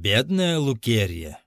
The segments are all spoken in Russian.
Бедная Лукерья.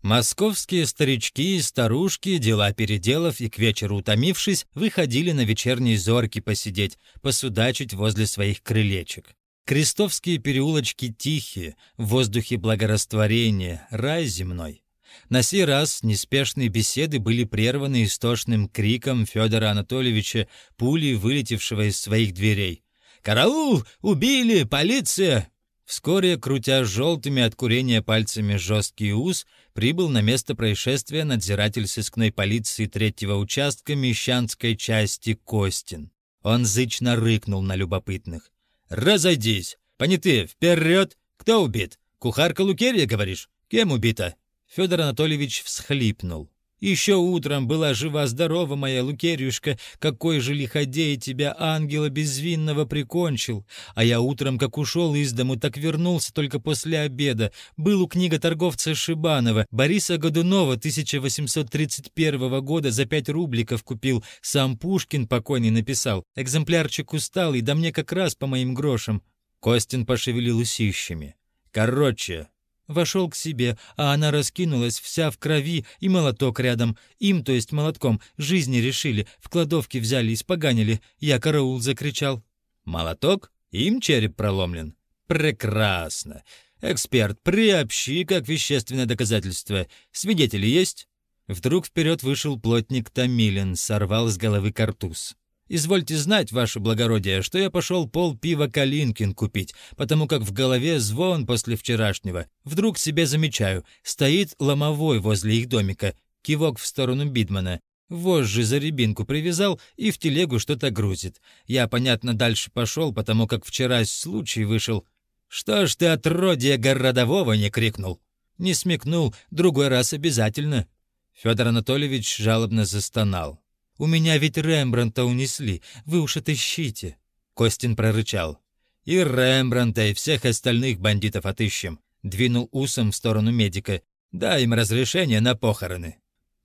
Московские старички и старушки, дела переделав и к вечеру утомившись, выходили на вечерние зорки посидеть, посудачить возле своих крылечек. Крестовские переулочки тихие, в воздухе благорастворения, рай земной. На сей раз неспешные беседы были прерваны истошным криком Федора Анатольевича, пулей вылетевшего из своих дверей. «Караул! Убили! Полиция!» Вскоре, крутя желтыми от курения пальцами жесткий ус, прибыл на место происшествия надзиратель сыскной полиции третьего участка Мещанской части Костин. Он зычно рыкнул на любопытных. «Разойдись! Понятые, вперед! Кто убит? Кухарка Лукерья, говоришь? Кем убита?» Федор Анатольевич всхлипнул. Еще утром была жива-здорова моя Лукерюшка, какой же лиходей тебя, ангела безвинного, прикончил. А я утром, как ушел из дому, так вернулся только после обеда. Был у книга торговца Шибанова, Бориса Годунова 1831 года за пять рубликов купил. Сам Пушкин покойный написал. Экземплярчик усталый, да мне как раз по моим грошам. Костин пошевелил усищами. Короче, Вошел к себе, а она раскинулась вся в крови и молоток рядом. Им, то есть молотком, жизни решили, в кладовке взяли, испоганили. Я караул закричал. «Молоток? Им череп проломлен?» «Прекрасно! Эксперт, приобщи как вещественное доказательство. Свидетели есть?» Вдруг вперед вышел плотник Томилин, сорвал с головы картуз. Извольте знать, ваше благородие, что я пошел пол пива Калинкин купить, потому как в голове звон после вчерашнего. Вдруг себе замечаю, стоит ломовой возле их домика, кивок в сторону Бидмана. Вожжи за рябинку привязал и в телегу что-то грузит. Я, понятно, дальше пошел, потому как вчера случай вышел. «Что ж ты, отродье городового, не крикнул?» Не смекнул, другой раз обязательно. Федор Анатольевич жалобно застонал. У меня ведь Рембранта унесли, вы уж отыщите!» Костин прорычал. «И Рембранта, и всех остальных бандитов отыщем!» Двинул усом в сторону медика. «Дай им разрешение на похороны!»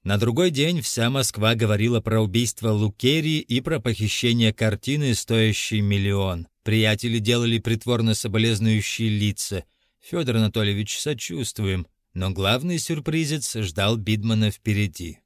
На другой день вся Москва говорила про убийство Лукерии и про похищение картины, стоящей миллион. Приятели делали притворно соболезнующие лица. Федор Анатольевич, сочувствуем. Но главный сюрпризец ждал Бидмана впереди.